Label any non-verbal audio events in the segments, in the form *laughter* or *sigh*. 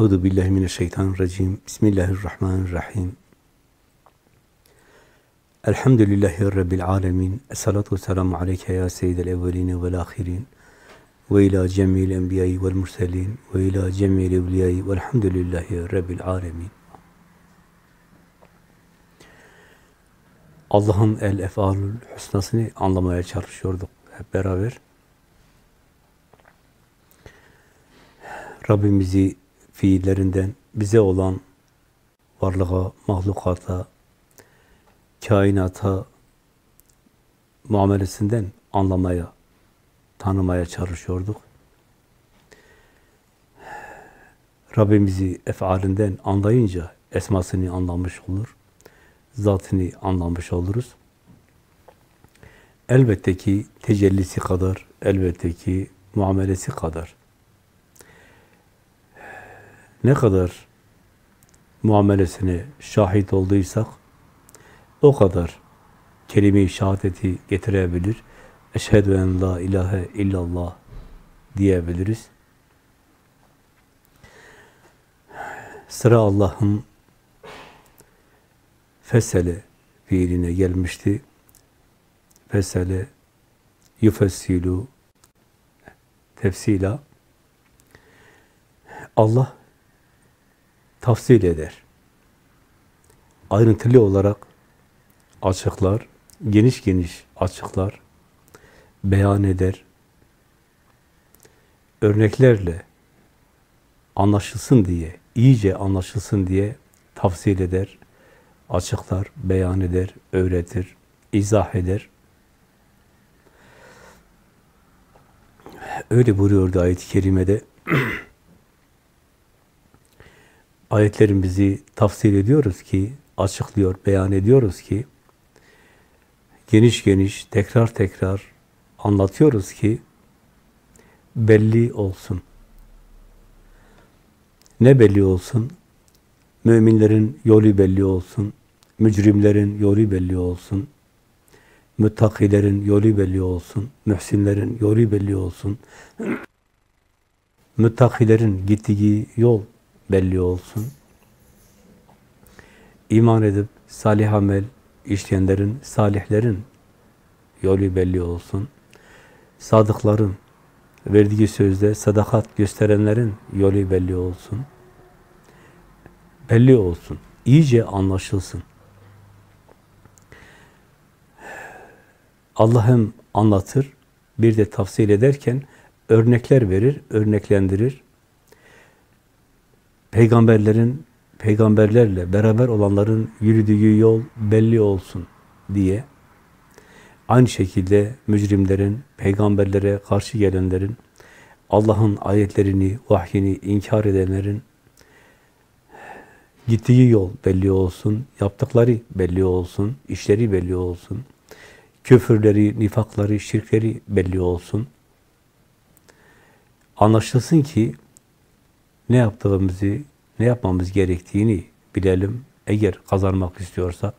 Euzu billahi mineşşeytanirracim. Bismillahirrahmanirrahim. Elhamdülillahi rabbil alamin. Essalatu vesselamu aleyke ya seyyidel evvelin ve'l ahirin. Ve ila cemil enbiya'i ve'l murselin ve ila cemil evliya'i ve'lhamdülillahi rabbil alamin. Allah'ın el efalül husnasını anlamaya çalışıyorduk hep beraber. Rabbimizi fiillerinden bize olan varlığa, mahlukata, kainata muamelesinden anlamaya, tanımaya çalışıyorduk. Rabbimizi efalinden anlayınca esmasını anlamış olur, zatını anlamış oluruz. Elbette ki tecellisi kadar, elbette ki muamelesi kadar ne kadar muamelesine şahit olduysak o kadar kelime-i şehadeti getirebilir. Eşhedü en la ilahe illallah diyebiliriz. Sıra Allah'ın fesele fiiline gelmişti. Fesele yufessilu tefsila Allah tafsil eder. Ayrıntılı olarak açıklar, geniş geniş açıklar, beyan eder. Örneklerle anlaşılsın diye, iyice anlaşılsın diye tafsil eder, açıklar, beyan eder, öğretir, izah eder. Öyle buyuruyordu ayet-i kerimede. *clears throat* ayetlerimizi tafsir ediyoruz ki, açıklıyor, beyan ediyoruz ki, geniş geniş, tekrar tekrar anlatıyoruz ki, belli olsun. Ne belli olsun? Müminlerin yolu belli olsun, mücrimlerin yolu belli olsun, müttakilerin yolu belli olsun, mühsinlerin yolu belli olsun, *clears throat* müttakilerin gittiği yol belli olsun. İman edip salih amel işleyenlerin, salihlerin yolu belli olsun. Sadıkların, verdiği sözde sadakat gösterenlerin yolu belli olsun. Belli olsun. İyice anlaşılsın. Allah hem anlatır, bir de tafsil ederken örnekler verir, örneklendirir peygamberlerin, peygamberlerle beraber olanların yürüdüğü yol belli olsun diye aynı şekilde mücrimlerin, peygamberlere karşı gelenlerin, Allah'ın ayetlerini, vahyini inkar edenlerin gittiği yol belli olsun, yaptıkları belli olsun, işleri belli olsun, küfürleri, nifakları, şirkleri belli olsun. Anlaşılsın ki ne yaptığımızı, ne yapmamız gerektiğini bilelim. Eğer kazanmak istiyorsak,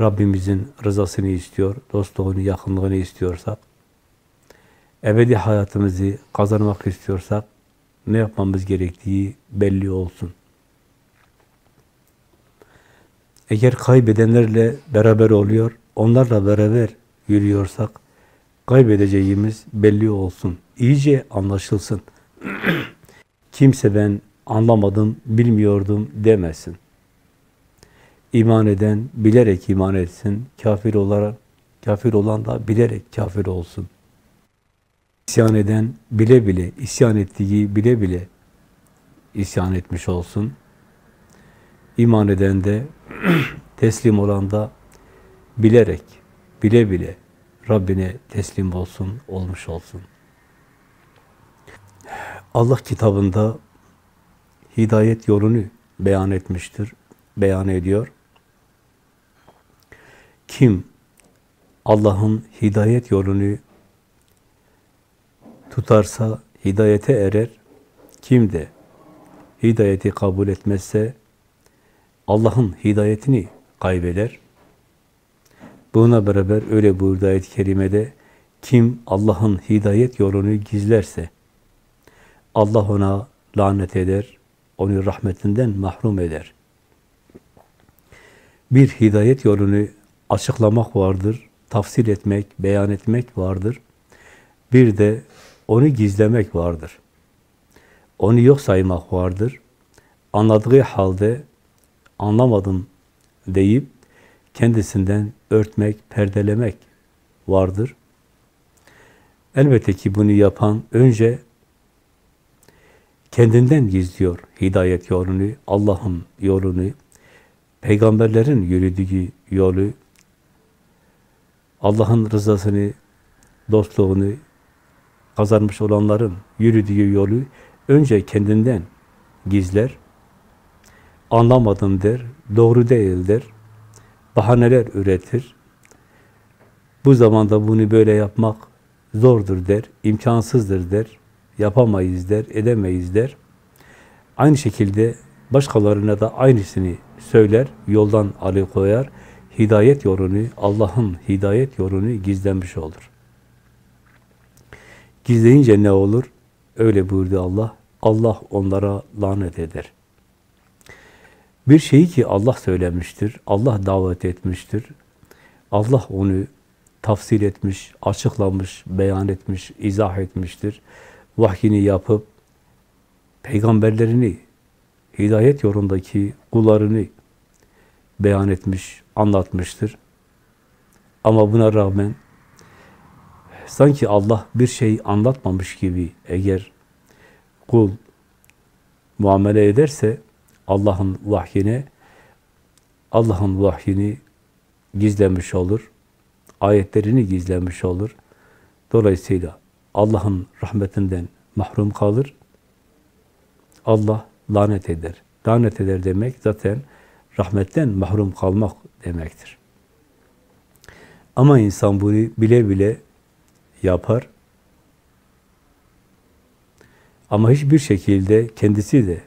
Rabbimizin rızasını istiyor, dostluğunu, yakınlığını istiyorsak, ebedi hayatımızı kazanmak istiyorsak, ne yapmamız gerektiği belli olsun. Eğer kaybedenlerle beraber oluyor, onlarla beraber yürüyorsak, kaybedeceğimiz belli olsun. İyice anlaşılsın. *clears throat* Kimse ben anlamadım, bilmiyordum demesin. İman eden bilerek iman etsin, kafir olarak kafir olan da bilerek kafir olsun. İsyan eden bile bile, isyan ettiği bile bile isyan etmiş olsun. İman eden de *clears throat* teslim olan da bilerek, bile bile Rabbine teslim olsun, olmuş olsun. Allah kitabında hidayet yolunu beyan etmiştir, beyan ediyor. Kim Allah'ın hidayet yolunu tutarsa hidayete erer, kim de hidayeti kabul etmezse Allah'ın hidayetini kaybeder. Buna beraber öyle buyurdu ayet-i kerimede, kim Allah'ın hidayet yolunu gizlerse, Allah ona lanet eder, onu rahmetinden mahrum eder. Bir hidayet yolunu açıklamak vardır, tafsir etmek, beyan etmek vardır. Bir de onu gizlemek vardır. Onu yok saymak vardır. Anladığı halde anlamadım deyip kendisinden örtmek, perdelemek vardır. Elbette ki bunu yapan önce kendinden gizliyor hidayet yolunu, Allah'ın yolunu, peygamberlerin yürüdüğü yolu, Allah'ın rızasını, dostluğunu kazanmış olanların yürüdüğü yolu önce kendinden gizler, anlamadım der, doğru değil der, bahaneler üretir. Bu zamanda bunu böyle yapmak zordur der, imkansızdır der, yapamayız der, edemeyiz der. Aynı şekilde başkalarına da aynısını söyler, yoldan alıkoyar. Hidayet yolunu, Allah'ın hidayet yolunu gizlenmiş olur. Gizleyince ne olur? Öyle buyurdu Allah. Allah onlara lanet eder. Bir şeyi ki Allah söylemiştir, Allah davet etmiştir, Allah onu tafsir etmiş, açıklamış, beyan etmiş, izah etmiştir. Vahyini yapıp, peygamberlerini, hidayet yolundaki kullarını beyan etmiş, anlatmıştır. Ama buna rağmen sanki Allah bir şey anlatmamış gibi eğer kul muamele ederse Allah'ın vahyine Allah'ın vahyini gizlemiş olur. Ayetlerini gizlemiş olur. Dolayısıyla Allah'ın rahmetinden mahrum kalır. Allah lanet eder. Lanet eder demek zaten rahmetten mahrum kalmak demektir. Ama insan bunu bile bile yapar. Ama hiçbir şekilde kendisi de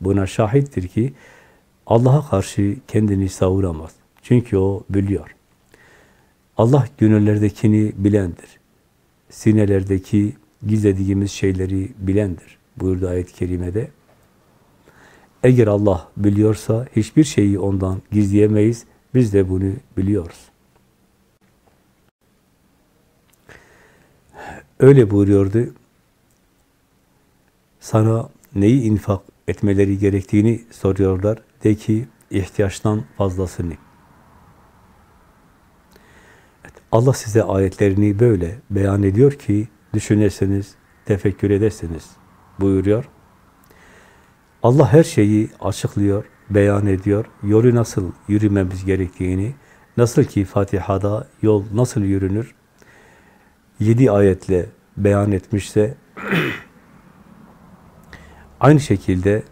buna şahittir ki Allah'a karşı kendini savuramaz. Çünkü o biliyor. Allah gönüllerdekini bilendir. Sinelerdeki gizlediğimiz şeyleri bilendir. Buyurdu ayet-i kerimede. Eğer Allah biliyorsa hiçbir şeyi ondan gizleyemeyiz. Biz de bunu biliyoruz. Öyle buyuruyordu. Sana neyi infak etmeleri gerektiğini soruyorlar. De ki ihtiyaçtan fazlasını. Evet, Allah size ayetlerini böyle beyan ediyor ki düşünesiniz, tefekkür edesiniz buyuruyor. Allah her şeyi açıklıyor, beyan ediyor. Yolu nasıl yürümemiz gerektiğini, nasıl ki Fatiha'da yol nasıl yürünür, yedi ayetle beyan etmişse, *clears throat* aynı şekilde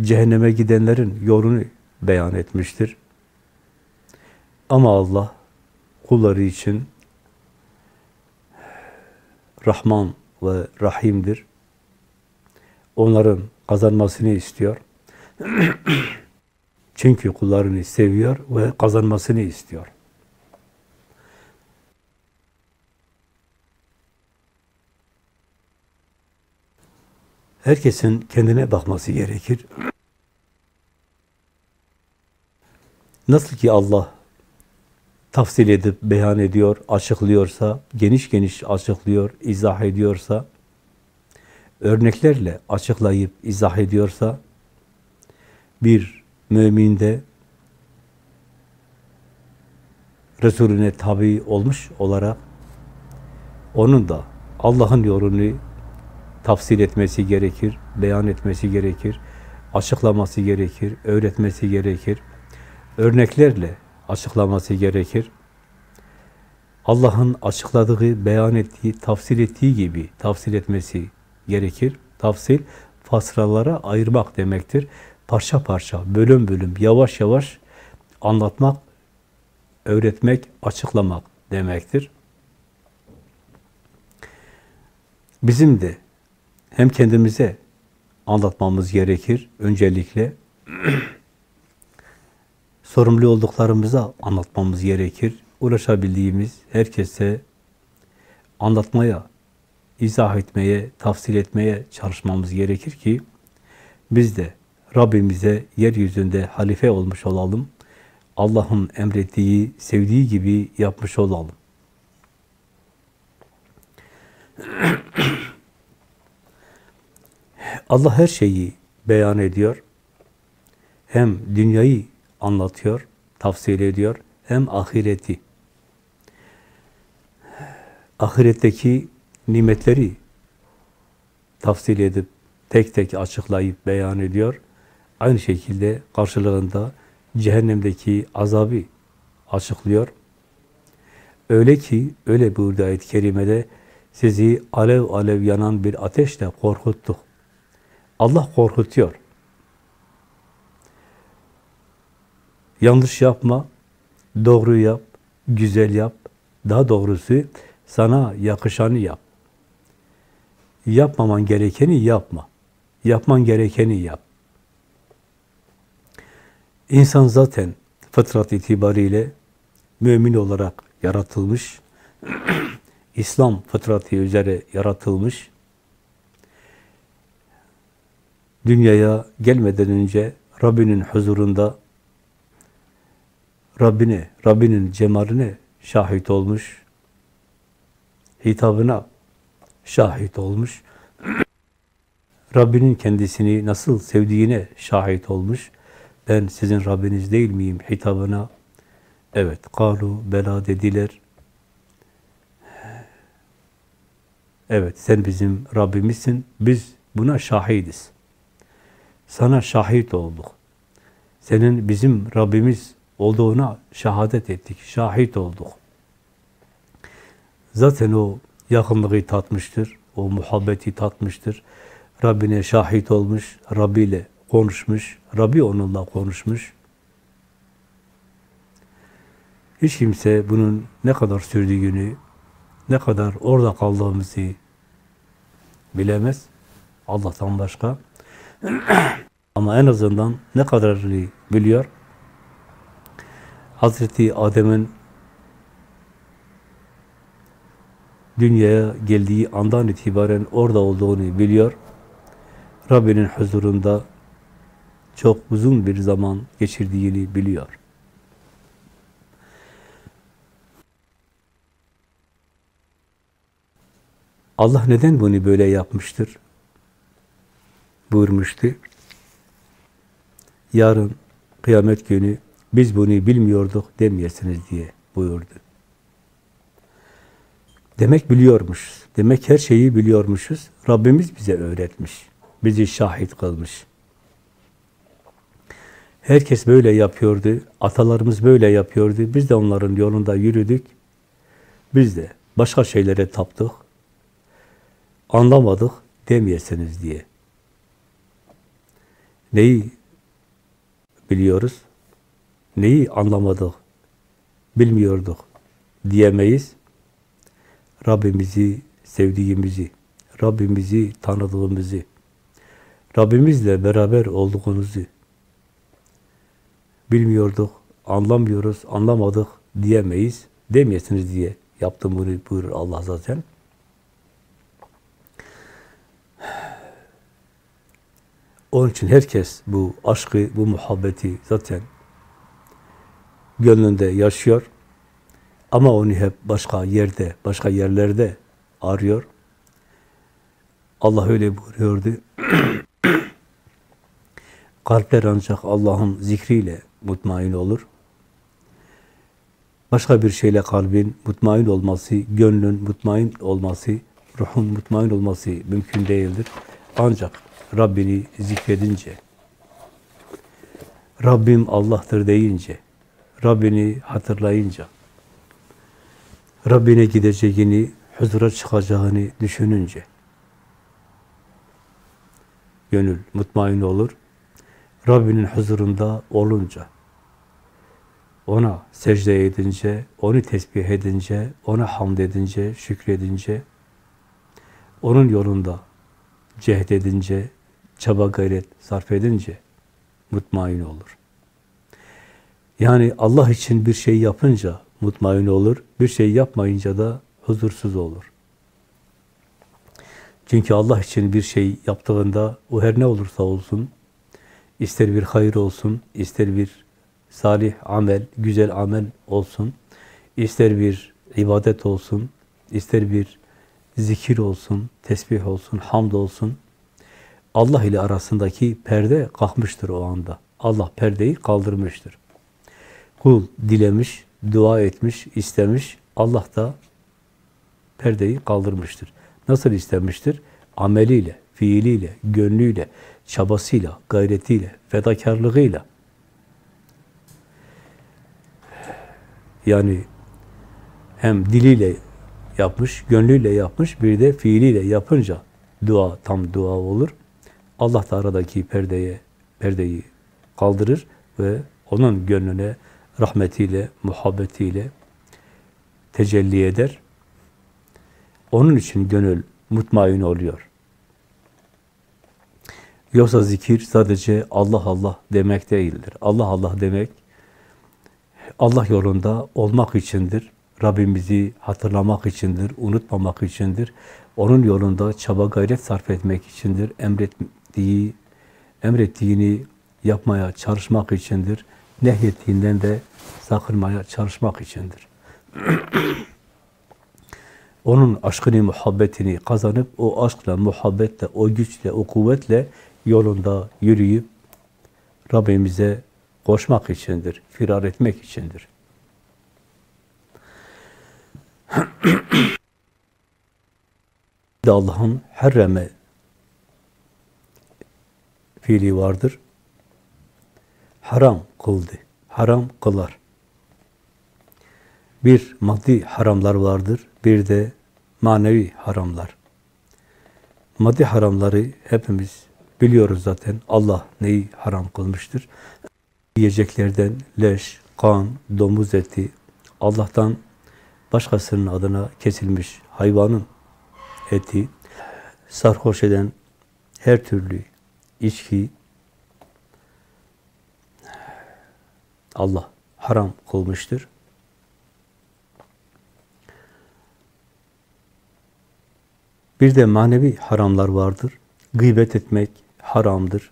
cehenneme gidenlerin yolunu beyan etmiştir. Ama Allah kulları için Rahman ve Rahim'dir onların kazanmasını istiyor. *clears throat* Çünkü kullarını seviyor ve kazanmasını istiyor. Herkesin kendine bakması gerekir. *clears throat* Nasıl ki Allah tafsil edip beyan ediyor, açıklıyorsa, geniş geniş açıklıyor, izah ediyorsa, örneklerle açıklayıp izah ediyorsa bir müminde Resulüne tabi olmuş olarak onun da Allah'ın yolunu tafsir etmesi gerekir, beyan etmesi gerekir, açıklaması gerekir, öğretmesi gerekir, örneklerle açıklaması gerekir. Allah'ın açıkladığı, beyan ettiği, tafsir ettiği gibi tafsir etmesi gerekir. Tafsil, fasralara ayırmak demektir. Parça parça, bölüm bölüm, yavaş yavaş anlatmak, öğretmek, açıklamak demektir. Bizim de hem kendimize anlatmamız gerekir öncelikle, *clears throat* sorumlu olduklarımıza anlatmamız gerekir. Ulaşabildiğimiz herkese anlatmaya izah etmeye, tafsil etmeye çalışmamız gerekir ki biz de Rabbimize yeryüzünde halife olmuş olalım. Allah'ın emrettiği, sevdiği gibi yapmış olalım. *clears throat* Allah her şeyi beyan ediyor. Hem dünyayı anlatıyor, tafsil ediyor, hem ahireti. Ahiretteki nimetleri tafsil edip, tek tek açıklayıp beyan ediyor. Aynı şekilde karşılığında cehennemdeki azabı açıklıyor. Öyle ki, öyle buyurdu ayet-i kerimede, sizi alev alev yanan bir ateşle korkuttuk. Allah korkutuyor. Yanlış yapma, doğru yap, güzel yap. Daha doğrusu sana yakışanı yap. Yapmaman gerekeni yapma. Yapman gerekeni yap. İnsan zaten fıtrat itibariyle mümin olarak yaratılmış. *clears throat* İslam fıtratı üzere yaratılmış. Dünyaya gelmeden önce Rabbinin huzurunda Rabbine, Rabbinin cemaline şahit olmuş. Hitabına şahit olmuş. *clears throat* Rabbinin kendisini nasıl sevdiğine şahit olmuş. Ben sizin Rabbiniz değil miyim hitabına? Evet, kalu bela dediler. Evet, sen bizim Rabbimizsin. Biz buna şahidiz. Sana şahit olduk. Senin bizim Rabbimiz olduğuna şehadet ettik, şahit olduk. Zaten o yakınlığı tatmıştır, o muhabbeti tatmıştır. Rabbine şahit olmuş, Rabbi ile konuşmuş, Rabbi onunla konuşmuş. Hiç kimse bunun ne kadar sürdüğünü, ne kadar orada kaldığımızı bilemez. Allah'tan başka. *clears throat* Ama en azından ne kadarını biliyor? Hazreti Adem'in dünyaya geldiği andan itibaren orada olduğunu biliyor. Rabbinin huzurunda çok uzun bir zaman geçirdiğini biliyor. Allah neden bunu böyle yapmıştır? Buyurmuştu. Yarın kıyamet günü biz bunu bilmiyorduk demeyesiniz diye buyurdu. Demek biliyormuşuz. Demek her şeyi biliyormuşuz. Rabbimiz bize öğretmiş. Bizi şahit kılmış. Herkes böyle yapıyordu. Atalarımız böyle yapıyordu. Biz de onların yolunda yürüdük. Biz de başka şeylere taptık. Anlamadık demeyesiniz diye. Neyi biliyoruz? Neyi anlamadık, bilmiyorduk diyemeyiz. Rabbimizi sevdiğimizi, Rabbimizi tanıdığımızı, Rabbimizle beraber olduğumuzu bilmiyorduk, anlamıyoruz, anlamadık diyemeyiz. Demeyesiniz diye yaptım bunu buyurur Allah zaten. Onun için herkes bu aşkı, bu muhabbeti zaten gönlünde yaşıyor. Ama onu hep başka yerde, başka yerlerde arıyor. Allah öyle buyuruyordu. *clears throat* Kalpler ancak Allah'ın zikriyle mutmain olur. Başka bir şeyle kalbin mutmain olması, gönlün mutmain olması, ruhun mutmain olması mümkün değildir. Ancak Rabbini zikredince, Rabbim Allah'tır deyince, Rabbini hatırlayınca, Rabbine gideceğini, huzura çıkacağını düşününce, gönül mutmain olur. Rabbinin huzurunda olunca, ona secde edince, onu tesbih edince, ona hamd edince, şükredince, onun yolunda cehd edince, çaba gayret sarf edince mutmain olur. Yani Allah için bir şey yapınca mutmain olur, bir şey yapmayınca da huzursuz olur. Çünkü Allah için bir şey yaptığında o her ne olursa olsun, ister bir hayır olsun, ister bir salih amel, güzel amel olsun, ister bir ibadet olsun, ister bir zikir olsun, tesbih olsun, hamd olsun, Allah ile arasındaki perde kalkmıştır o anda. Allah perdeyi kaldırmıştır. Kul dilemiş, dua etmiş, istemiş, Allah da perdeyi kaldırmıştır. Nasıl istemiştir? Ameliyle, fiiliyle, gönlüyle, çabasıyla, gayretiyle, fedakarlığıyla. Yani hem diliyle yapmış, gönlüyle yapmış, bir de fiiliyle yapınca dua tam dua olur. Allah da aradaki perdeye, perdeyi kaldırır ve onun gönlüne rahmetiyle, muhabbetiyle tecelli eder. Onun için gönül mutmain oluyor. Yoksa zikir sadece Allah Allah demek değildir. Allah Allah demek Allah yolunda olmak içindir. Rabbimizi hatırlamak içindir, unutmamak içindir. Onun yolunda çaba gayret sarf etmek içindir. Emrettiği, emrettiğini yapmaya çalışmak içindir. Nehyettiğinden de sakınmaya çalışmak içindir. *clears throat* Onun aşkını, muhabbetini kazanıp o aşkla, muhabbetle, o güçle, o kuvvetle yolunda yürüyüp Rabbimize koşmak içindir, firar etmek içindir. *clears throat* Allah'ın herreme fiili vardır. Haram kıldı. Haram kılar. Bir maddi haramlar vardır, bir de manevi haramlar. Maddi haramları hepimiz biliyoruz zaten. Allah neyi haram kılmıştır? Yiyeceklerden leş, kan, domuz eti, Allah'tan başkasının adına kesilmiş hayvanın eti, sarhoş eden her türlü içki, Allah haram kılmıştır. Bir de manevi haramlar vardır. Gıybet etmek haramdır.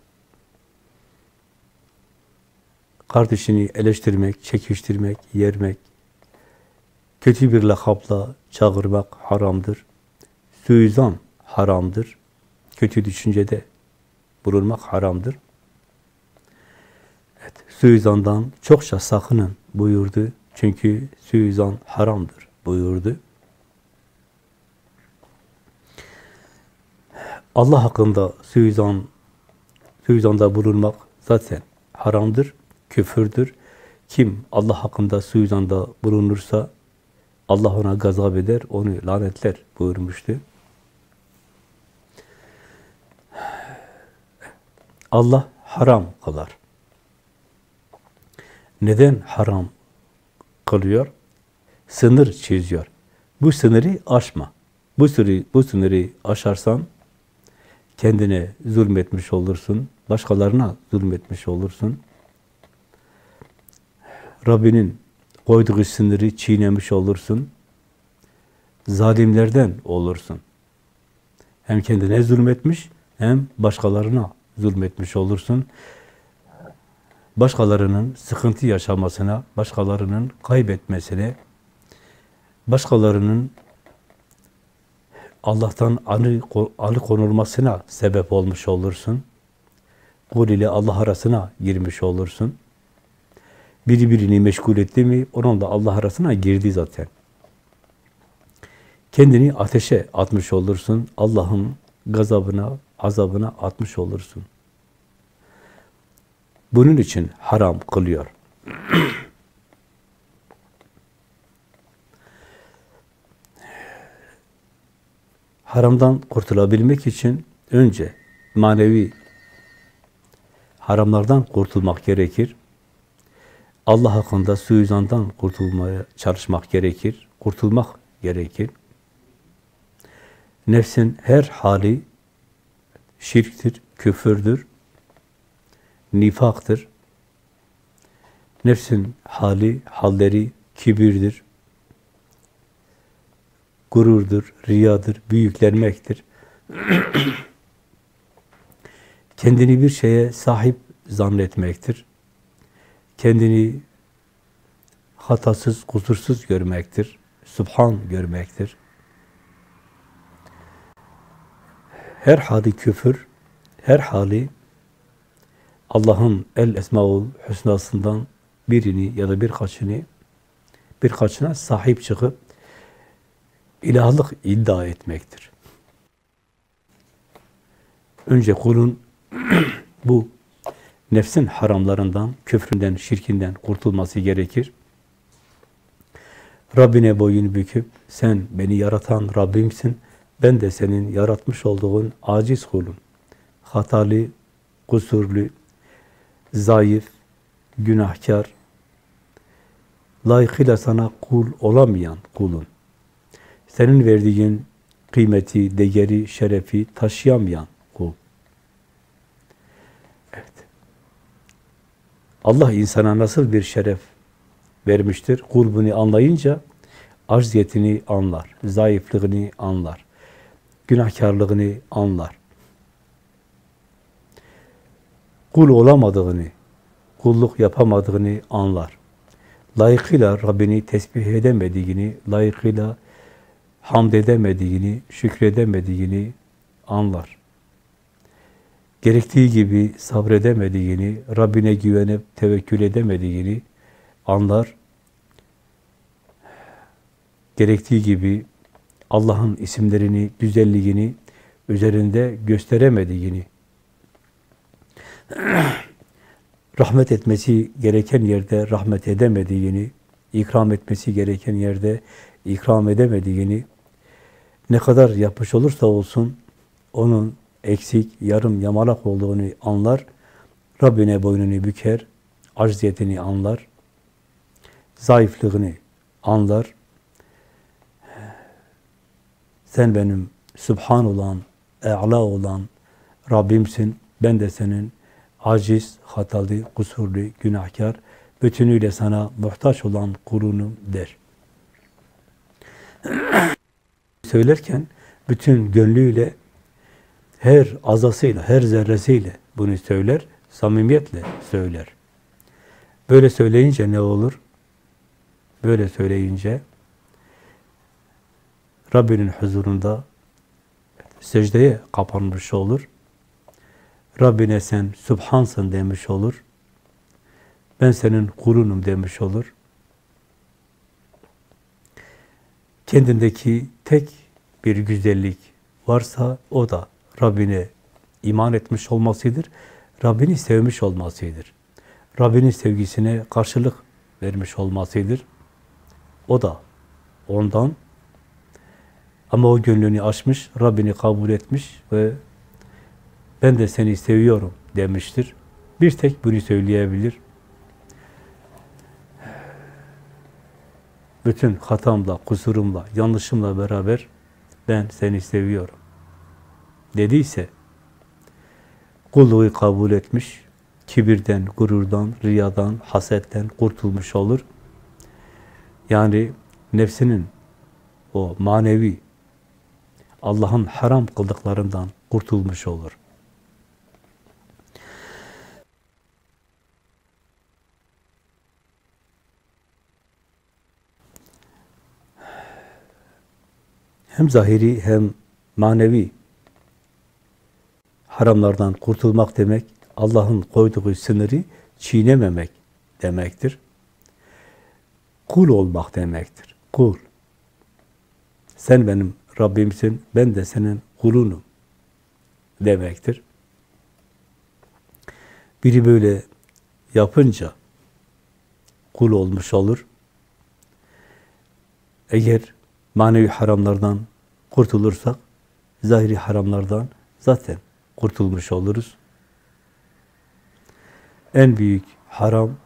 Kardeşini eleştirmek, çekiştirmek, yermek, kötü bir lakapla çağırmak haramdır. Suizan haramdır. Kötü düşüncede bulunmak haramdır. Evet, suizandan çokça sakının buyurdu. Çünkü suizan haramdır buyurdu. Allah hakkında suizan, suizanda bulunmak zaten haramdır, küfürdür. Kim Allah hakkında suizanda bulunursa Allah ona gazap eder, onu lanetler buyurmuştu. Allah haram kılar. Neden haram kılıyor? Sınır çiziyor. Bu sınırı aşma. Bu sınırı, bu sınırı aşarsan kendine zulmetmiş olursun, başkalarına zulmetmiş olursun. Rabbinin koyduğu sınırı çiğnemiş olursun. Zalimlerden olursun. Hem kendine zulmetmiş, hem başkalarına zulmetmiş olursun. Başkalarının sıkıntı yaşamasına, başkalarının kaybetmesine, başkalarının Allah'tan alıkonulmasına sebep olmuş olursun. Kul ile Allah arasına girmiş olursun. Biri birini meşgul etti mi, onun da Allah arasına girdi zaten. Kendini ateşe atmış olursun. Allah'ın gazabına, azabına atmış olursun. Bunun için haram kılıyor. *clears throat* haramdan kurtulabilmek için önce manevi haramlardan kurtulmak gerekir. Allah hakkında suizandan kurtulmaya çalışmak gerekir. Kurtulmak gerekir. Nefsin her hali şirktir, küfürdür, nifaktır. Nefsin hali, halleri kibirdir, gururdur, riyadır, büyüklenmektir. kendini bir şeye sahip zannetmektir. Kendini hatasız, kusursuz görmektir. Subhan görmektir. Her hali küfür, her hali Allah'ın el esmaul hüsnasından birini ya da birkaçını birkaçına sahip çıkıp ilahlık iddia etmektir. Önce kulun *clears throat* bu nefsin haramlarından, küfründen, şirkinden kurtulması gerekir. Rabbine boyun büküp, sen beni yaratan Rabbimsin, ben de senin yaratmış olduğun aciz kulum. Hatalı, kusurlu, zayıf, günahkar, layıkıyla sana kul olamayan kulun. Senin verdiğin kıymeti, değeri, şerefi taşıyamayan kul. Evet. Allah insana nasıl bir şeref vermiştir? Kul bunu anlayınca acziyetini anlar, zayıflığını anlar, günahkarlığını anlar. Kul olamadığını, kulluk yapamadığını anlar. Layıkıyla Rabbini tesbih edemediğini, layıkıyla hamd edemediğini, şükredemediğini anlar. Gerektiği gibi sabredemediğini, Rabbine güvenip tevekkül edemediğini anlar. Gerektiği gibi Allah'ın isimlerini, güzelliğini üzerinde gösteremediğini, *clears throat* rahmet etmesi gereken yerde rahmet edemediğini, ikram etmesi gereken yerde ikram edemediğini, ne kadar yapmış olursa olsun onun eksik, yarım, yamalak olduğunu anlar, Rabbine boynunu büker, acziyetini anlar, zayıflığını anlar. Sen benim Sübhan olan, E'la olan Rabbimsin, ben de senin aciz, hatalı, kusurlu, günahkar, bütünüyle sana muhtaç olan kulunum der. Söylerken bütün gönlüyle, her azasıyla, her zerresiyle bunu söyler, samimiyetle söyler. Böyle söyleyince ne olur? Böyle söyleyince Rabbinin huzurunda secdeye kapanmış olur. Rabbine sen Subhansın demiş olur. Ben senin kulunum demiş olur. Kendindeki tek bir güzellik varsa o da Rabbine iman etmiş olmasıdır. Rabbini sevmiş olmasıdır. Rabbinin sevgisine karşılık vermiş olmasıdır. O da ondan ama o gönlünü açmış, Rabbini kabul etmiş ve ben de seni seviyorum demiştir. Bir tek bunu söyleyebilir. Bütün hatamla, kusurumla, yanlışımla beraber ben seni seviyorum dediyse kulluğu kabul etmiş, kibirden, gururdan, riyadan, hasetten kurtulmuş olur. Yani nefsinin o manevi Allah'ın haram kıldıklarından kurtulmuş olur. Hem zahiri hem manevi haramlardan kurtulmak demek, Allah'ın koyduğu sınırı çiğnememek demektir. Kul olmak demektir. Kul. Sen benim Rabbimsin, ben de senin kulunum demektir. Biri böyle yapınca kul olmuş olur. Eğer manevi haramlardan kurtulursak, zahiri haramlardan zaten kurtulmuş oluruz. En büyük haram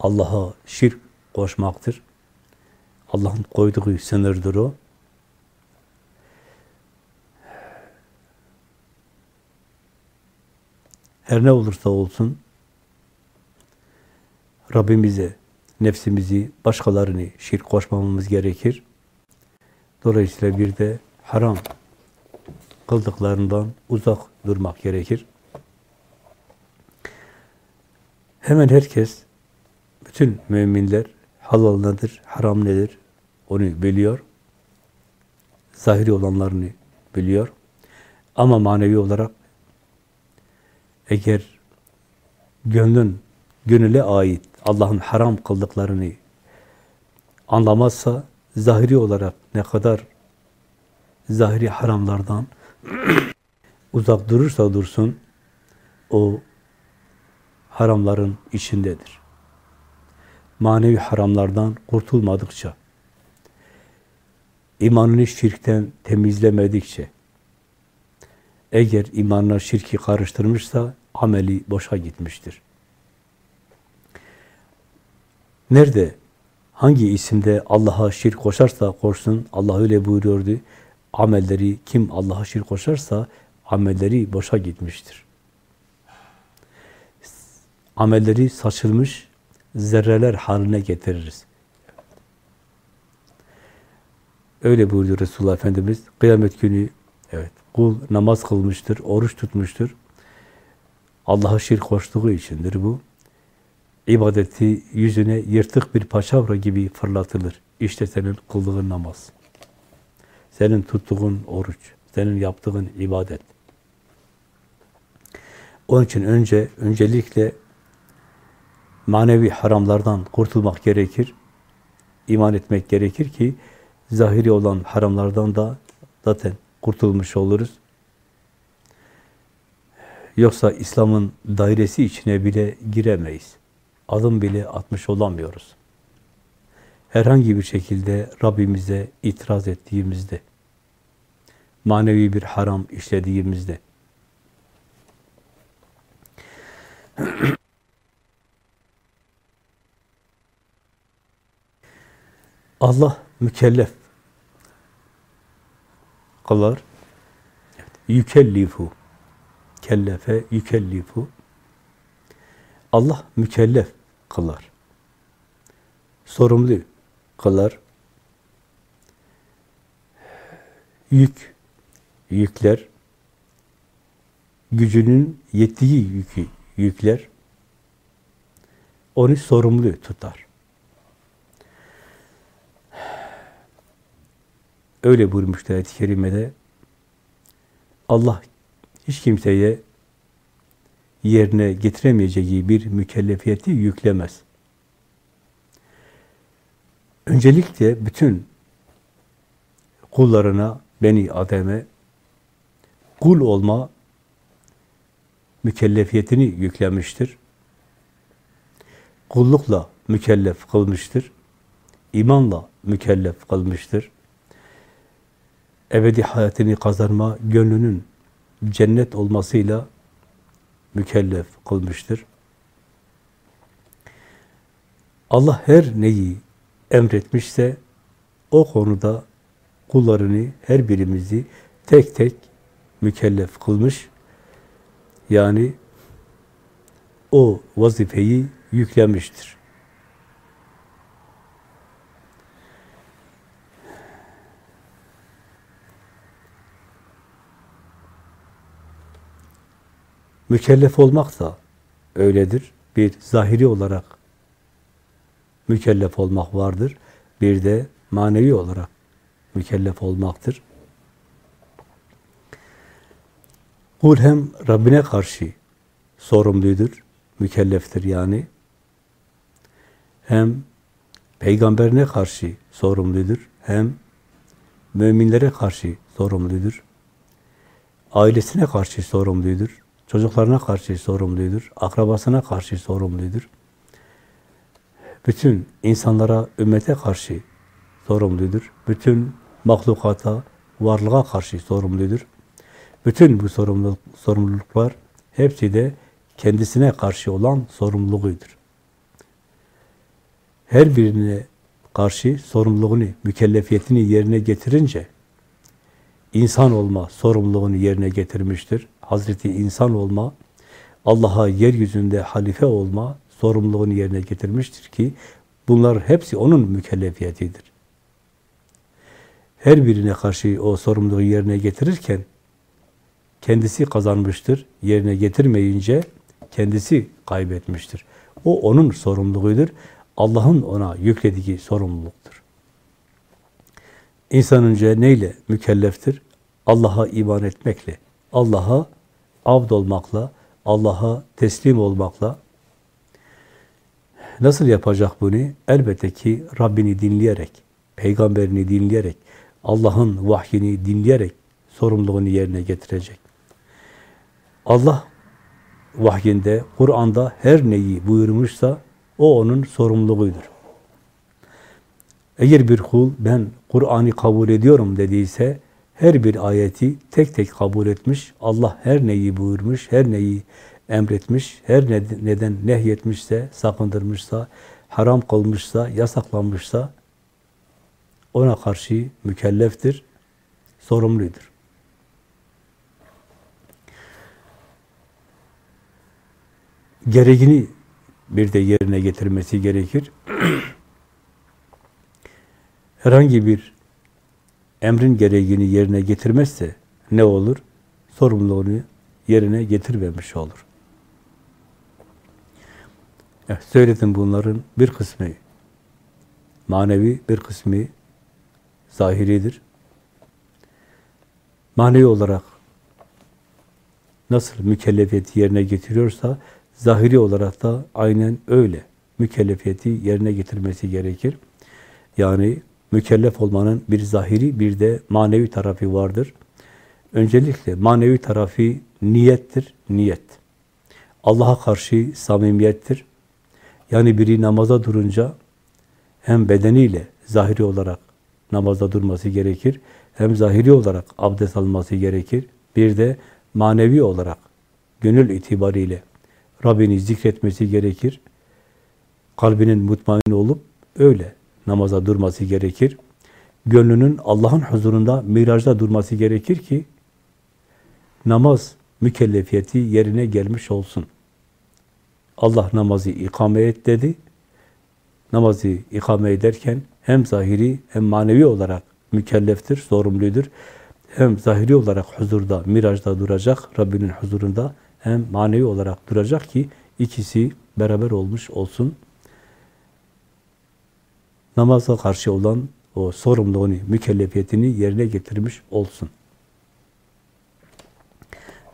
Allah'a şirk koşmaktır. Allah'ın koyduğu sınırdır o. Her ne olursa olsun Rabbimize nefsimizi, başkalarını şirk koşmamamız gerekir. Dolayısıyla bir de haram kıldıklarından uzak durmak gerekir. Hemen herkes, bütün müminler halal nedir, haram nedir onu biliyor. Zahiri olanlarını biliyor. Ama manevi olarak eğer gönlün, gönüle ait Allah'ın haram kıldıklarını anlamazsa, zahiri olarak ne kadar zahiri haramlardan *clears throat* uzak durursa dursun, o haramların içindedir. Manevi haramlardan kurtulmadıkça, imanını şirkten temizlemedikçe, eğer imanına şirki karıştırmışsa, ameli boşa gitmiştir. Nerede, hangi isimde Allah'a şirk koşarsa koşsun, Allah öyle buyuruyordu, amelleri kim Allah'a şirk koşarsa, amelleri boşa gitmiştir. Amelleri saçılmış zerreler haline getiririz. Öyle buyuruyor Resulullah Efendimiz. Kıyamet günü evet kul namaz kılmıştır, oruç tutmuştur. Allah'a şirk koştuğu içindir bu. İbadeti yüzüne yırtık bir paçavra gibi fırlatılır. İşte senin kıldığın namaz. Senin tuttuğun oruç, senin yaptığın ibadet. Onun için önce, öncelikle manevi haramlardan kurtulmak gerekir. İman etmek gerekir ki zahiri olan haramlardan da zaten kurtulmuş oluruz. Yoksa İslam'ın dairesi içine bile giremeyiz. Adım bile atmış olamıyoruz. Herhangi bir şekilde Rabbimize itiraz ettiğimizde, manevi bir haram işlediğimizde, *clears throat* Allah mükellef kılar. Yükellifu. Kellefe, yükellifu. Allah mükellef kılar. Sorumlu kılar. Yük, yükler. Gücünün yettiği yükü yükler. Onu sorumlu tutar. Öyle buyurmuştu ayet-i kerimede. Allah hiç kimseye yerine getiremeyeceği bir mükellefiyeti yüklemez. Öncelikle bütün kullarına, Beni Adem'e kul olma mükellefiyetini yüklemiştir. Kullukla mükellef kılmıştır. İmanla mükellef kılmıştır ebedi hayatını kazanma, gönlünün cennet olmasıyla mükellef kılmıştır. Allah her neyi emretmişse o konuda kullarını, her birimizi tek tek mükellef kılmış. Yani o vazifeyi yüklemiştir. Mükellef olmak da öyledir. Bir zahiri olarak mükellef olmak vardır. Bir de manevi olarak mükellef olmaktır. Kul hem Rabbine karşı sorumludur, mükelleftir yani. Hem peygamberine karşı sorumludur, hem müminlere karşı sorumludur. Ailesine karşı sorumludur. Çocuklarına karşı sorumludur, akrabasına karşı sorumludur. Bütün insanlara, ümmete karşı sorumludur. Bütün mahlukata, varlığa karşı sorumludur. Bütün bu sorumluluk, sorumluluklar hepsi de kendisine karşı olan sorumluluğudur. Her birine karşı sorumluluğunu, mükellefiyetini yerine getirince insan olma sorumluluğunu yerine getirmiştir. Hazreti insan olma, Allah'a yeryüzünde halife olma sorumluluğunu yerine getirmiştir ki bunlar hepsi onun mükellefiyetidir. Her birine karşı o sorumluluğu yerine getirirken kendisi kazanmıştır. Yerine getirmeyince kendisi kaybetmiştir. O onun sorumluluğudur. Allah'ın ona yüklediği sorumluluktur. İnsan önce neyle mükelleftir? Allah'a iman etmekle, Allah'a abd olmakla, Allah'a teslim olmakla. Nasıl yapacak bunu? Elbette ki Rabbini dinleyerek, peygamberini dinleyerek, Allah'ın vahyini dinleyerek sorumluluğunu yerine getirecek. Allah vahyinde, Kur'an'da her neyi buyurmuşsa o onun sorumluluğudur. Eğer bir kul ben Kur'an'ı kabul ediyorum dediyse her bir ayeti tek tek kabul etmiş. Allah her neyi buyurmuş, her neyi emretmiş, her neden nehyetmişse, sakındırmışsa, haram kılmışsa, yasaklanmışsa ona karşı mükelleftir, sorumludur. Gereğini bir de yerine getirmesi gerekir. *clears throat* Herhangi bir emrin gereğini yerine getirmezse ne olur? Sorumluluğunu yerine getirmemiş olur. Evet, söyledim bunların bir kısmı manevi, bir kısmı zahiridir. Manevi olarak nasıl mükellefiyeti yerine getiriyorsa zahiri olarak da aynen öyle mükellefiyeti yerine getirmesi gerekir. Yani mükellef olmanın bir zahiri bir de manevi tarafı vardır. Öncelikle manevi tarafı niyettir, niyet. Allah'a karşı samimiyettir. Yani biri namaza durunca hem bedeniyle zahiri olarak namazda durması gerekir, hem zahiri olarak abdest alması gerekir. Bir de manevi olarak gönül itibariyle Rabbini zikretmesi gerekir. Kalbinin mutmain olup öyle namaza durması gerekir. Gönlünün Allah'ın huzurunda, mirajda durması gerekir ki namaz mükellefiyeti yerine gelmiş olsun. Allah namazı ikame et dedi. Namazı ikame ederken hem zahiri hem manevi olarak mükelleftir, sorumludur. Hem zahiri olarak huzurda, mirajda duracak, Rabbinin huzurunda hem manevi olarak duracak ki ikisi beraber olmuş olsun. Namaza karşı olan o sorumluluğunu, mükellefiyetini yerine getirmiş olsun.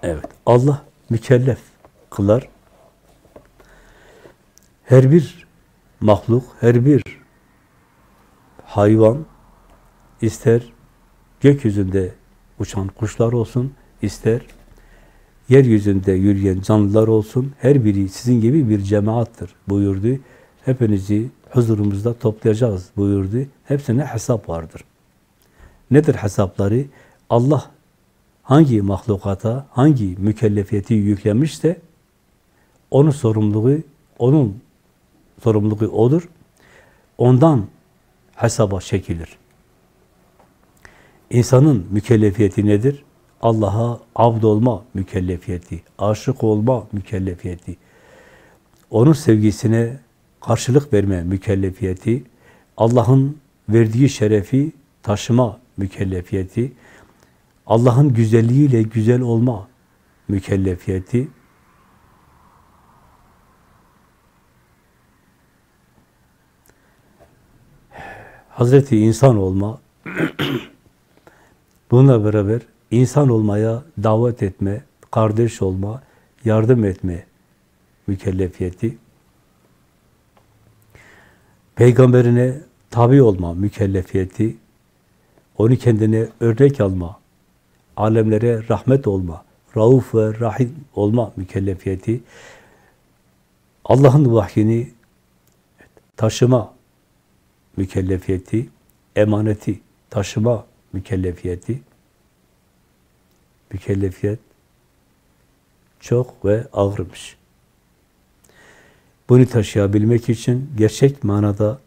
Evet, Allah mükellef kılar. Her bir mahluk, her bir hayvan ister gökyüzünde uçan kuşlar olsun, ister yeryüzünde yürüyen canlılar olsun, her biri sizin gibi bir cemaattır buyurdu. Hepinizi huzurumuzda toplayacağız buyurdu. Hepsine hesap vardır. Nedir hesapları? Allah hangi mahlukata, hangi mükellefiyeti yüklemişse onun sorumluluğu, onun sorumluluğu odur. Ondan hesaba çekilir. İnsanın mükellefiyeti nedir? Allah'a abd olma mükellefiyeti, aşık olma mükellefiyeti, onun sevgisine karşılık verme mükellefiyeti, Allah'ın verdiği şerefi taşıma mükellefiyeti, Allah'ın güzelliğiyle güzel olma mükellefiyeti, Hazreti insan olma, *clears throat* bununla beraber insan olmaya davet etme, kardeş olma, yardım etme mükellefiyeti, peygamberine tabi olma mükellefiyeti, onu kendine örnek alma, alemlere rahmet olma, rauf ve rahim olma mükellefiyeti, Allah'ın vahyini taşıma mükellefiyeti, emaneti taşıma mükellefiyeti, mükellefiyet çok ve ağırmış. Bunu taşıyabilmek için gerçek manada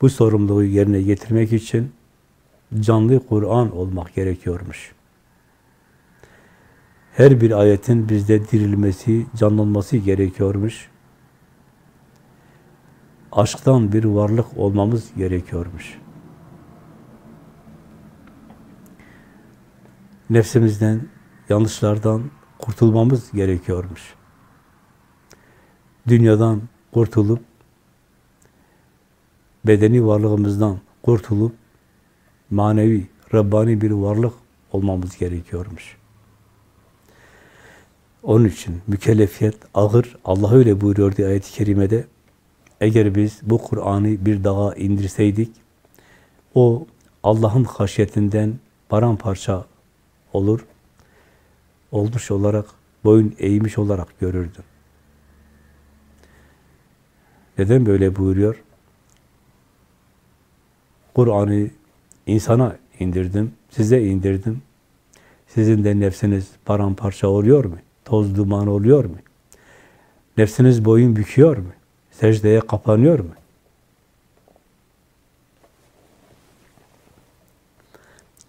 bu sorumluluğu yerine getirmek için canlı Kur'an olmak gerekiyormuş. Her bir ayetin bizde dirilmesi, canlanması gerekiyormuş. Aşktan bir varlık olmamız gerekiyormuş. Nefsimizden yanlışlardan kurtulmamız gerekiyormuş. Dünyadan kurtulup, bedeni varlığımızdan kurtulup, manevi, Rabbani bir varlık olmamız gerekiyormuş. Onun için mükellefiyet ağır. Allah öyle buyuruyordu ayet-i kerimede. Eğer biz bu Kur'an'ı bir dağa indirseydik, o Allah'ın haşyetinden paramparça olur, olmuş olarak, boyun eğmiş olarak görürdün. Neden böyle buyuruyor? Kur'an'ı insana indirdim, size indirdim. Sizin de nefsiniz paramparça oluyor mu? Toz duman oluyor mu? Nefsiniz boyun büküyor mu? Secdeye kapanıyor mu?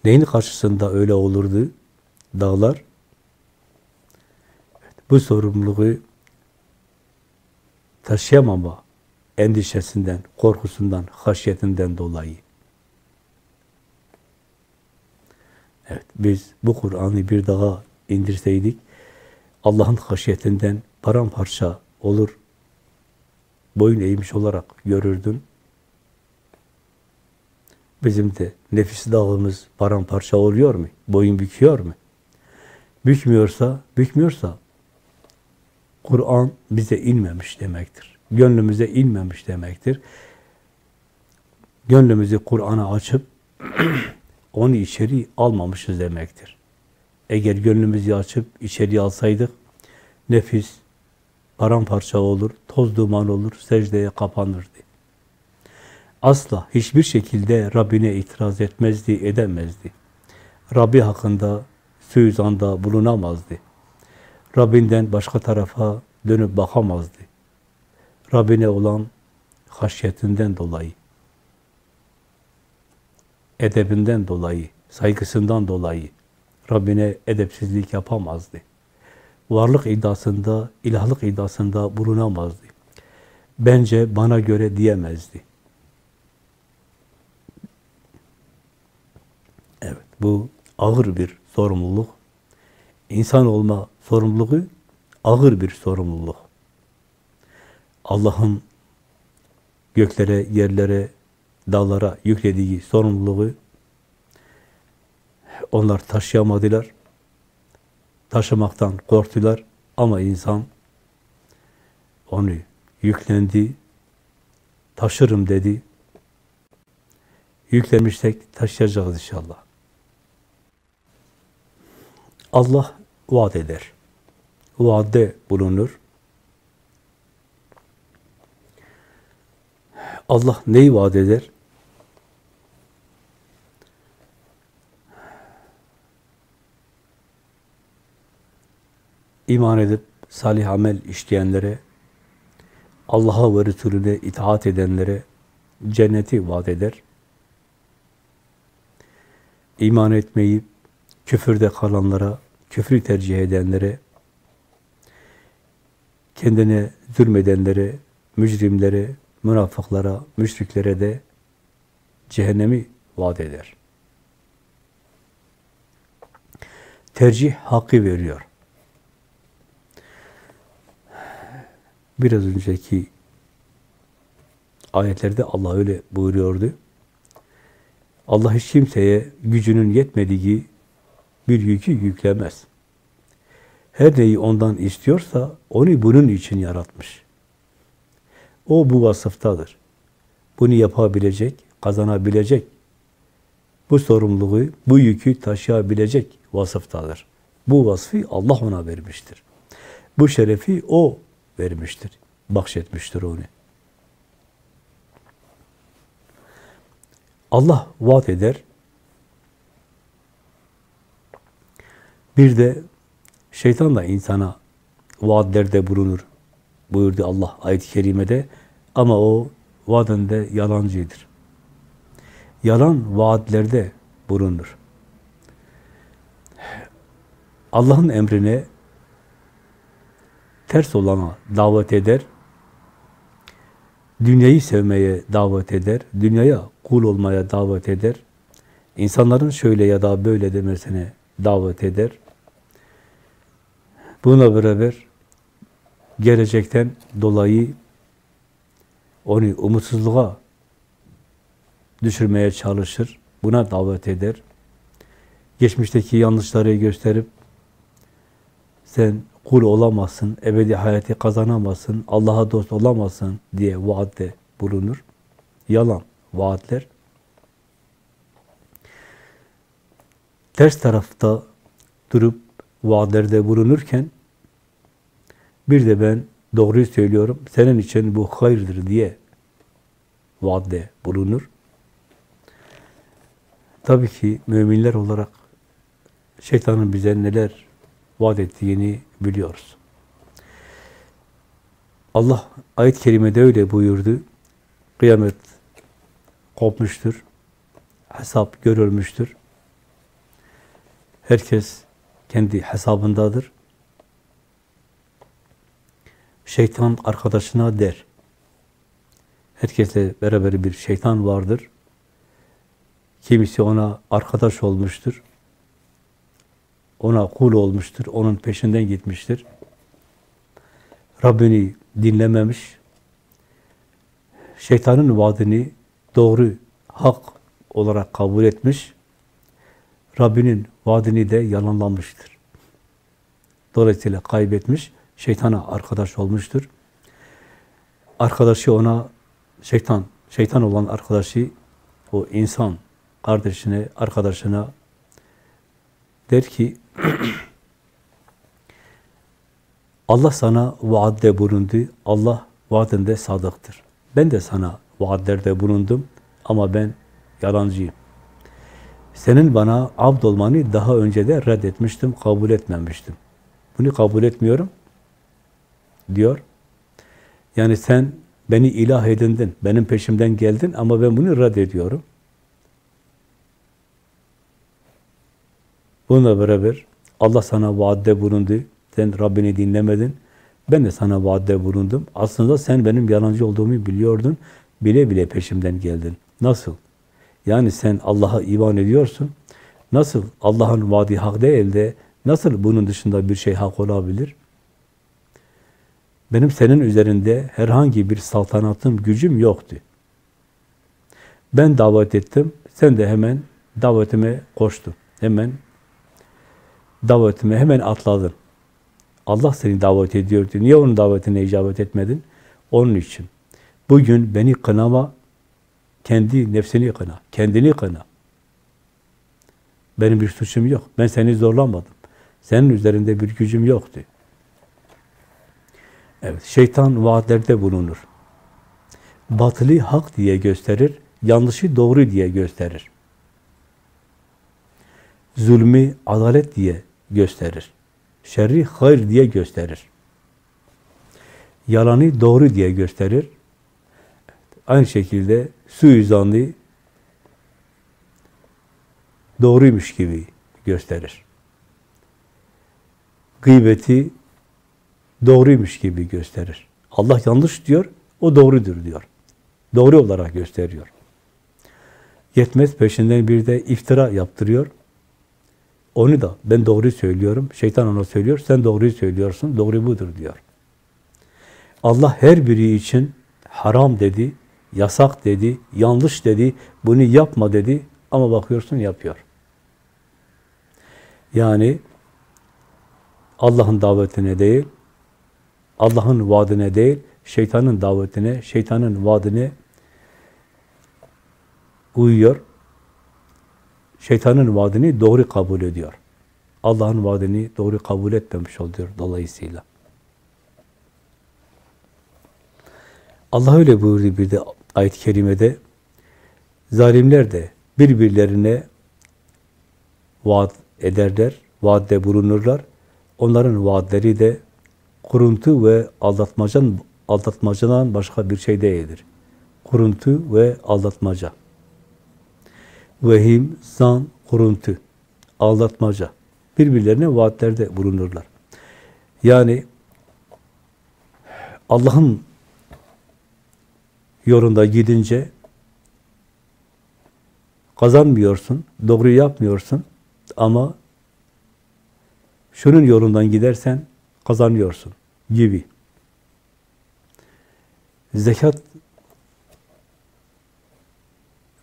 Neyin karşısında öyle olurdu? Dağlar. Bu sorumluluğu taşıyamama endişesinden, korkusundan, haşyetinden dolayı. Evet, biz bu Kur'an'ı bir daha indirseydik, Allah'ın haşyetinden paramparça olur, boyun eğmiş olarak görürdün. Bizim de nefis dağımız paramparça oluyor mu? Boyun büküyor mu? Bükmüyorsa, bükmüyorsa Kur'an bize inmemiş demektir. Gönlümüze inmemiş demektir. Gönlümüzü Kur'an'a açıp *clears throat* onu içeri almamışız demektir. Eğer gönlümüzü açıp içeri alsaydık, nefis paramparça olur, toz duman olur, secdeye kapanırdı. Asla hiçbir şekilde Rabbine itiraz etmezdi, edemezdi. Rabbi hakkında suizanda bulunamazdı. Rabbinden başka tarafa dönüp bakamazdı. Rabbine olan haşyetinden dolayı, edebinden dolayı, saygısından dolayı Rabbine edepsizlik yapamazdı. Varlık iddiasında, ilahlık iddiasında bulunamazdı. Bence bana göre diyemezdi. Evet, bu ağır bir sorumluluk. İnsan olma sorumluluğu ağır bir sorumluluk. Allah'ın göklere, yerlere, dağlara yüklediği sorumluluğu onlar taşıyamadılar. Taşımaktan korktular ama insan onu yüklendi, taşırım dedi. Yüklemişsek taşıyacağız inşallah. Allah vaat eder. Vaadde bulunur. Allah neyi vaat eder? İman edip salih amel işleyenlere, Allah'a ve Resulüne itaat edenlere cenneti vaat eder. İman etmeyip küfürde kalanlara, küfrü tercih edenlere, kendine zulmedenlere, mücrimlere, münafıklara, müşriklere de cehennemi vaat eder. Tercih hakkı veriyor. Biraz önceki ayetlerde Allah öyle buyuruyordu. Allah hiç kimseye gücünün yetmediği bir yükü yüklemez. Her neyi ondan istiyorsa onu bunun için yaratmış. O bu vasıftadır. Bunu yapabilecek, kazanabilecek, bu sorumluluğu, bu yükü taşıyabilecek vasıftadır. Bu vasfı Allah ona vermiştir. Bu şerefi o vermiştir, bahşetmiştir onu. Allah vaat eder. Bir de şeytan da insana vaatlerde bulunur buyurdu Allah ayet-i kerimede. Ama o vaadinde yalancıdır. Yalan vaatlerde bulunur. Allah'ın emrine ters olana davet eder, dünyayı sevmeye davet eder, dünyaya kul olmaya davet eder, insanların şöyle ya da böyle demesine davet eder. Bununla beraber gelecekten dolayı onu umutsuzluğa düşürmeye çalışır. Buna davet eder. Geçmişteki yanlışları gösterip sen kul olamazsın, ebedi hayatı kazanamazsın, Allah'a dost olamazsın diye vaatte bulunur. Yalan vaatler. Ters tarafta durup vaatlerde bulunurken bir de ben doğruyu söylüyorum, senin için bu hayırdır diye vaatte bulunur. Tabii ki müminler olarak şeytanın bize neler vaat ettiğini biliyoruz. Allah ayet-i kerimede öyle buyurdu. Kıyamet kopmuştur. Hesap görülmüştür. Herkes kendi hesabındadır. Şeytan arkadaşına der. Herkesle beraber bir şeytan vardır. Kimisi ona arkadaş olmuştur. Ona kul olmuştur. Onun peşinden gitmiştir. Rabbini dinlememiş. Şeytanın vaadini doğru, hak olarak kabul etmiş. Rabbinin vaadini de yalanlamıştır. Dolayısıyla kaybetmiş, şeytana arkadaş olmuştur. Arkadaşı ona şeytan, şeytan olan arkadaşı o insan kardeşine, arkadaşına der ki *clears throat* Allah sana vaadde bulundu. Allah vaadinde sadıktır. Ben de sana vaatlerde bulundum ama ben yalancıyım. Senin bana abd olmanı daha önce de reddetmiştim, kabul etmemiştim. Bunu kabul etmiyorum diyor. Yani sen beni ilah edindin, benim peşimden geldin ama ben bunu reddediyorum. Bununla beraber Allah sana vaadde bulundu. Sen Rabbini dinlemedin. Ben de sana vaadde bulundum. Aslında sen benim yalancı olduğumu biliyordun. Bile bile peşimden geldin. Nasıl? Yani sen Allah'a iman ediyorsun. Nasıl Allah'ın vaadi hak değil de nasıl bunun dışında bir şey hak olabilir? Benim senin üzerinde herhangi bir saltanatım, gücüm yoktu. Ben davet ettim, sen de hemen davetime koştun. Hemen davetime hemen atladın. Allah seni davet ediyordu. Niye onun davetine icabet etmedin? Onun için. Bugün beni kınama, kendi nefsini kına, kendini kına. Benim bir suçum yok. Ben seni zorlamadım. Senin üzerinde bir gücüm yoktu. Evet, şeytan vaatlerde bulunur. Batılı hak diye gösterir, yanlışı doğru diye gösterir. Zulmü adalet diye gösterir. Şerri hayır diye gösterir. Yalanı doğru diye gösterir. Aynı şekilde suizanlı doğruymuş gibi gösterir. Gıybeti doğruymuş gibi gösterir. Allah yanlış diyor, o doğrudur diyor. Doğru olarak gösteriyor. Yetmez peşinden bir de iftira yaptırıyor. Onu da ben doğruyu söylüyorum. Şeytan ona söylüyor. Sen doğruyu söylüyorsun. Doğru budur diyor. Allah her biri için haram dedi, yasak dedi, yanlış dedi, bunu yapma dedi ama bakıyorsun yapıyor. Yani Allah'ın davetine değil, Allah'ın vaadine değil, şeytanın davetine, şeytanın vaadine uyuyor. Şeytanın vaadini doğru kabul ediyor. Allah'ın vaadini doğru kabul etmemiş oluyor dolayısıyla. Allah öyle buyurdu bir de ayet-i kerimede. Zalimler de birbirlerine vaat ederler, vaatte bulunurlar. Onların vaatleri de kuruntu ve aldatmacan, aldatmacadan başka bir şey değildir. Kuruntu ve aldatmaca. Vehim, zan, kuruntu, aldatmaca. Birbirlerine vaatlerde bulunurlar. Yani Allah'ın yolunda gidince kazanmıyorsun, doğru yapmıyorsun ama şunun yolundan gidersen kazanıyorsun gibi. Zekat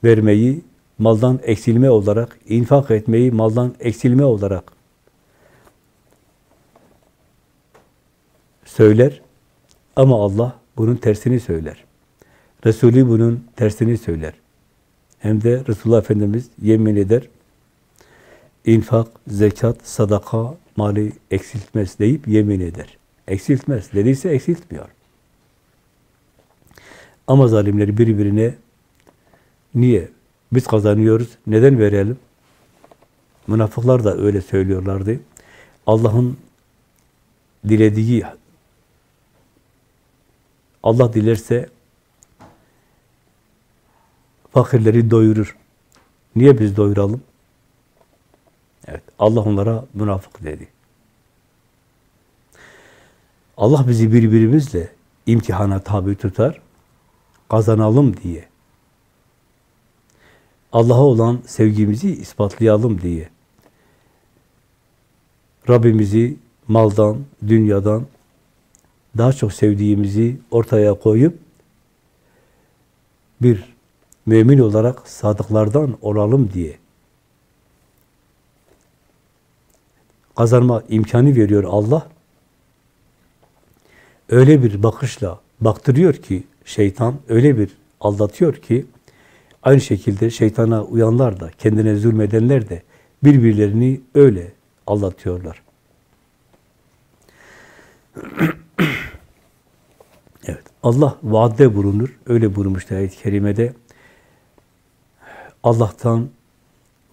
vermeyi maldan eksilme olarak, infak etmeyi maldan eksilme olarak söyler ama Allah bunun tersini söyler. Resulü bunun tersini söyler. Hem de Resulullah Efendimiz yemin eder, infak, zekat, sadaka, mali eksiltmez deyip yemin eder. Eksiltmez. Dediyse eksiltmiyor. Ama zalimleri birbirine niye? Biz kazanıyoruz. Neden verelim? Münafıklar da öyle söylüyorlardı. Allah'ın dilediği Allah dilerse fakirleri doyurur. Niye biz doyuralım? Evet, Allah onlara münafık dedi. Allah bizi birbirimizle imtihana tabi tutar, kazanalım diye. Allah'a olan sevgimizi ispatlayalım diye. Rabbimizi maldan, dünyadan daha çok sevdiğimizi ortaya koyup bir mümin olarak sadıklardan olalım diye kazanma imkanı veriyor Allah. Öyle bir bakışla baktırıyor ki şeytan, öyle bir aldatıyor ki aynı şekilde şeytana uyanlar da, kendine zulmedenler de birbirlerini öyle aldatıyorlar. *clears throat* evet, Allah vaadde bulunur. Öyle buyurmuştu ayet-i kerimede. Allah'tan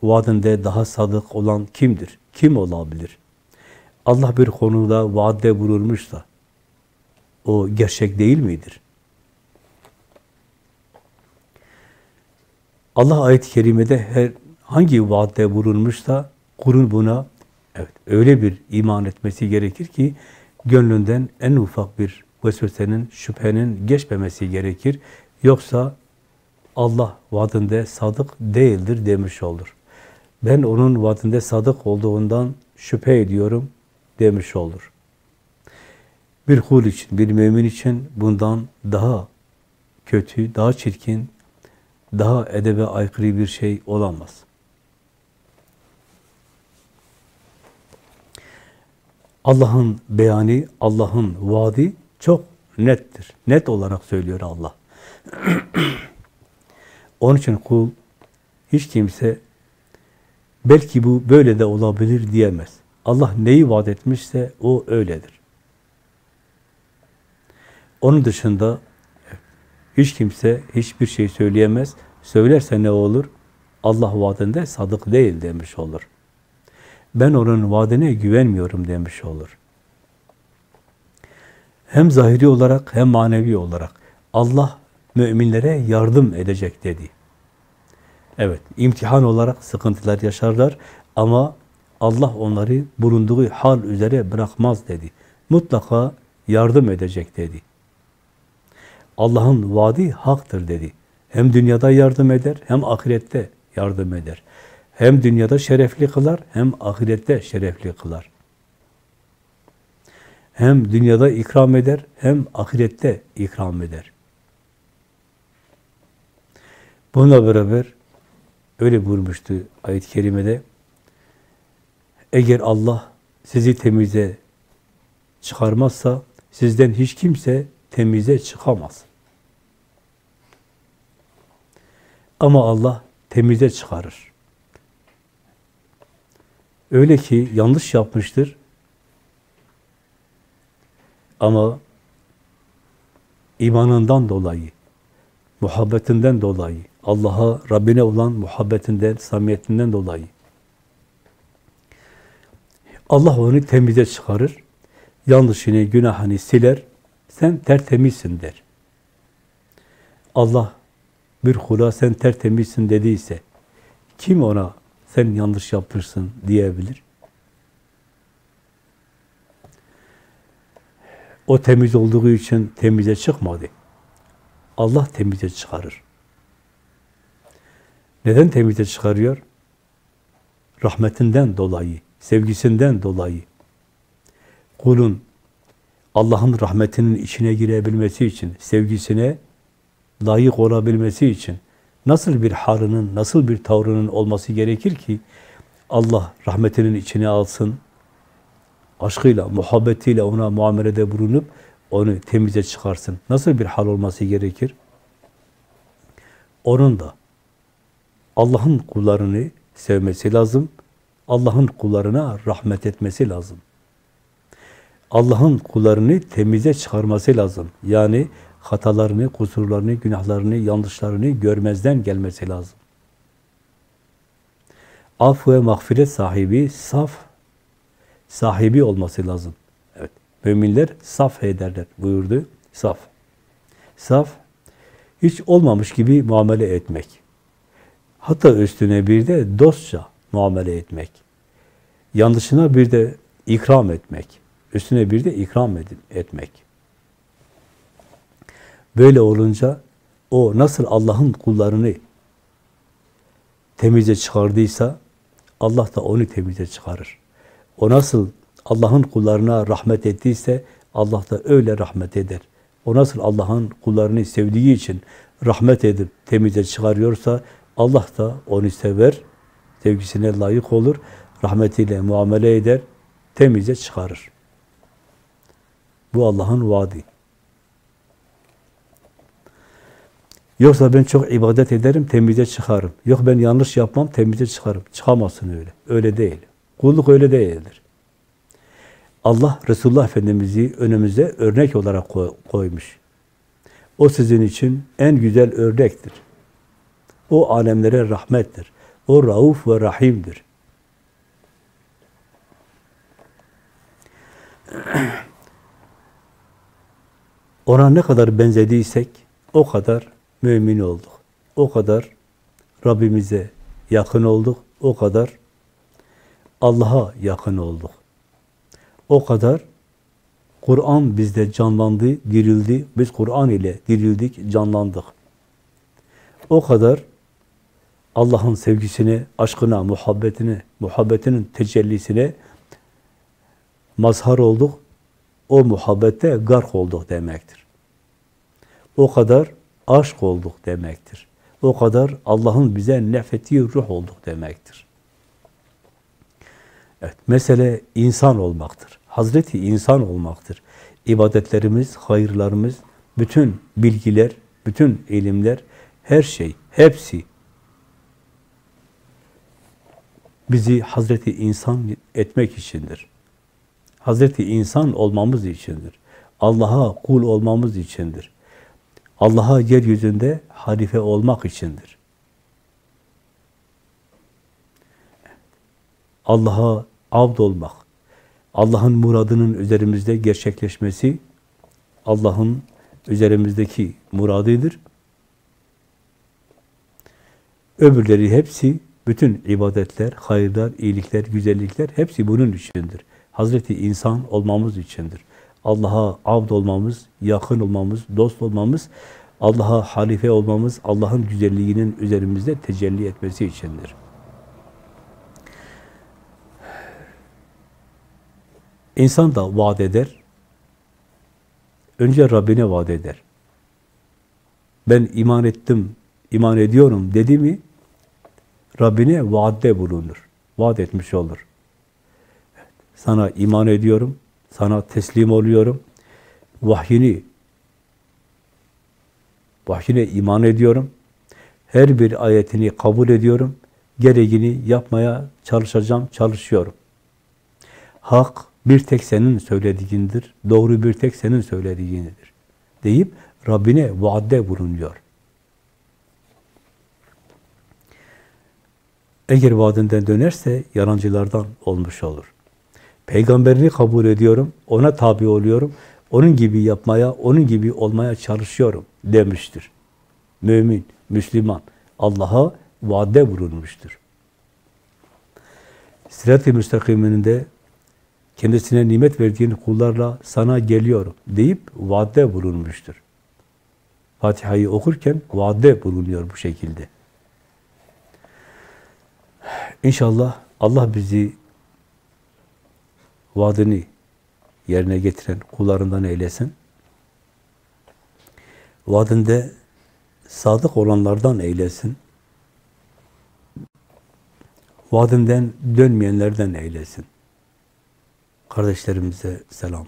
vaadinde daha sadık olan kimdir? Kim olabilir? Allah bir konuda vaadde bulunmuşsa o gerçek değil midir? Allah ayet-i kerimede her hangi vaadde bulunmuşsa kurun buna evet öyle bir iman etmesi gerekir ki gönlünden en ufak bir vesvesenin, şüphenin geçmemesi gerekir. Yoksa Allah vaadinde sadık değildir demiş olur. Ben onun vaadinde sadık olduğundan şüphe ediyorum demiş olur. Bir kul için, bir mümin için bundan daha kötü, daha çirkin, daha edebe aykırı bir şey olamaz. Allah'ın beyanı, Allah'ın vaadi çok nettir. Net olarak söylüyor Allah. *clears throat* Onun için kul hiç kimse belki bu böyle de olabilir diyemez. Allah neyi vaat etmişse o öyledir. Onun dışında hiç kimse hiçbir şey söyleyemez. Söylerse ne olur? Allah vaadinde sadık değil demiş olur. Ben onun vaadine güvenmiyorum demiş olur. Hem zahiri olarak hem manevi olarak Allah müminlere yardım edecek dedi. Evet, imtihan olarak sıkıntılar yaşarlar ama Allah onları bulunduğu hal üzere bırakmaz dedi. Mutlaka yardım edecek dedi. Allah'ın vaadi haktır dedi. Hem dünyada yardım eder, hem ahirette yardım eder. Hem dünyada şerefli kılar, hem ahirette şerefli kılar. Hem dünyada ikram eder, hem ahirette ikram eder. Bununla beraber öyle buyurmuştu ayet-i kerimede. Eğer Allah sizi temize çıkarmazsa sizden hiç kimse temize çıkamaz. Ama Allah temize çıkarır. Öyle ki yanlış yapmıştır. Ama imanından dolayı, muhabbetinden dolayı, Allah'a, Rabbine olan muhabbetinden, samimiyetinden dolayı Allah onu temize çıkarır. Yanlışını, günahını siler. Sen tertemizsin der. Allah bir kula sen tertemizsin dediyse kim ona sen yanlış yapmışsın diyebilir? O temiz olduğu için temize çıkmadı. Allah temize çıkarır. Neden temize çıkarıyor? Rahmetinden dolayı, sevgisinden dolayı. Kulun Allah'ın rahmetinin içine girebilmesi için, sevgisine layık olabilmesi için nasıl bir halının, nasıl bir tavrının olması gerekir ki Allah rahmetinin içine alsın, aşkıyla, muhabbetiyle ona muamelede bulunup onu temize çıkarsın. Nasıl bir hal olması gerekir? Onun da Allah'ın kullarını sevmesi lazım. Allah'ın kullarına rahmet etmesi lazım. Allah'ın kullarını temize çıkarması lazım. Yani hatalarını, kusurlarını, günahlarını, yanlışlarını görmezden gelmesi lazım. Af ve mağfiret sahibi, saf sahibi olması lazım. Evet, müminler saf ederler buyurdu. Saf. Saf, hiç olmamış gibi muamele etmek. Hatta üstüne bir de dostça muamele etmek. Yanlışına bir de ikram etmek. Üstüne bir de ikram etmek. Böyle olunca o nasıl Allah'ın kullarını temize çıkardıysa Allah da onu temize çıkarır. O nasıl Allah'ın kullarına rahmet ettiyse Allah da öyle rahmet eder. O nasıl Allah'ın kullarını sevdiği için rahmet edip temize çıkarıyorsa Allah da onu sever, sevgisine layık olur, rahmetiyle muamele eder, temize çıkarır. Bu Allah'ın vaadi. Yoksa ben çok ibadet ederim, temize çıkarım. Yok ben yanlış yapmam, temize çıkarım. Çıkamazsın öyle. Öyle değil. Kulluk öyle değildir. Allah Resulullah Efendimiz'i önümüze örnek olarak koymuş. O sizin için en güzel örnektir. O alemlere rahmettir. O rauf ve rahimdir. *clears throat* Ona ne kadar benzediysek o kadar mümin olduk. O kadar Rabbimize yakın olduk. O kadar Allah'a yakın olduk. O kadar Kur'an bizde canlandı, dirildi. Biz Kur'an ile dirildik, canlandık. O kadar Allah'ın sevgisine, aşkına, muhabbetine, muhabbetinin tecellisine mazhar olduk. O muhabbette gark olduk demektir. O kadar aşk olduk demektir. O kadar Allah'ın bize nefettiği ruh olduk demektir. Evet, mesele insan olmaktır. Hazreti insan olmaktır. İbadetlerimiz, hayırlarımız, bütün bilgiler, bütün ilimler, her şey, hepsi bizi Hazreti insan etmek içindir. Hazreti insan olmamız içindir. Allah'a kul olmamız içindir. Allah'a yeryüzünde halife olmak içindir. Allah'a abd olmak, Allah'ın muradının üzerimizde gerçekleşmesi, Allah'ın üzerimizdeki muradıdır. Öbürleri hepsi, bütün ibadetler, hayırlar, iyilikler, güzellikler hepsi bunun içindir. Hazreti insan olmamız içindir. Allah'a abd olmamız, yakın olmamız, dost olmamız, Allah'a halife olmamız, Allah'ın güzelliğinin üzerimizde tecelli etmesi içindir. İnsan da vaat eder. Önce Rabbine vaat eder. Ben iman ettim, iman ediyorum dedi mi, Rabbine vaatte bulunur. Vaat etmiş olur. Sana iman ediyorum, sana teslim oluyorum. Vahyini vahyine iman ediyorum. Her bir ayetini kabul ediyorum. Gereğini yapmaya çalışacağım, çalışıyorum. Hak bir tek senin söylediğindir. Doğru bir tek senin söylediğindir. Deyip Rabbine vaadde bulunuyor. Eğer vaadinden dönerse yalancılardan olmuş olur. Peygamberini kabul ediyorum, ona tabi oluyorum, onun gibi yapmaya, onun gibi olmaya çalışıyorum demiştir. Mümin, Müslüman, Allah'a vaade bulunmuştur. Sirat-i müstakiminde kendisine nimet verdiğin kullarla sana geliyorum deyip vaade bulunmuştur. Fatiha'yı okurken vaade bulunuyor bu şekilde. İnşallah Allah bizi vaadini yerine getiren kullarından eylesin. Vaadinde sadık olanlardan eylesin. Vaadinden dönmeyenlerden eylesin. Kardeşlerimize selam